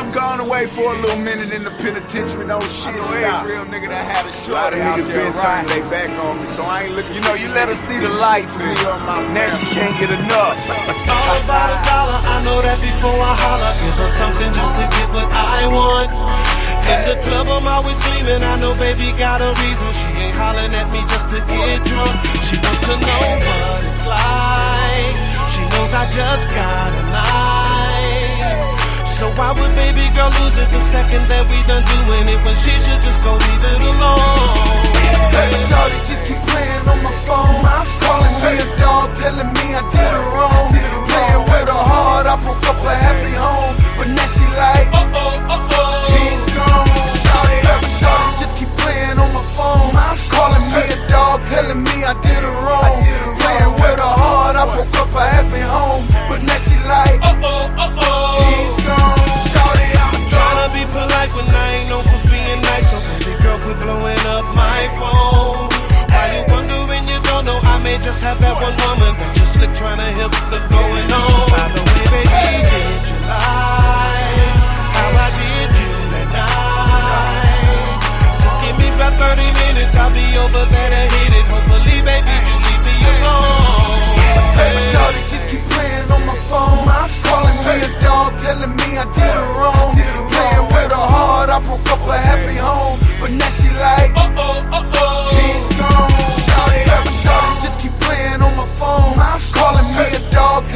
I'm gone away for a little minute in the penitentiary, don't shit stop. real nigga that had a A lot of niggas been turning their back on me, so I ain't looking. You know, you let her see the life, and now she can't get enough. It's all about a dollar. I know that before I holler. Give up something just to get what I want. In the club, I'm always gleaming. I know baby got a reason. She ain't hollering at me just to get drunk. She wants to know what it's like. She knows I just got a night. Why would baby girl lose it the second that we done doing it when she should just go leave it alone? Hey, shorty, just keep playing on my phone. Calling me a dog, telling me I did her wrong. Playing with her hard, I broke up a happy home. But now she like, uh oh, uh oh. He's gone. Shorty, hey, shorty, just keep playing on my phone. Calling me a dog, telling me I did her wrong. Blowing up my phone. Why you wondering you don't know I may just have that one woman that just slick tryna help the going on. By the way, baby, did you like how I did you that night? Just give me about 30 minutes, I'll be over there to hit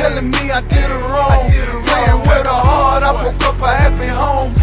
telling me I did it wrong. Playing with her hard, I broke up a happy home.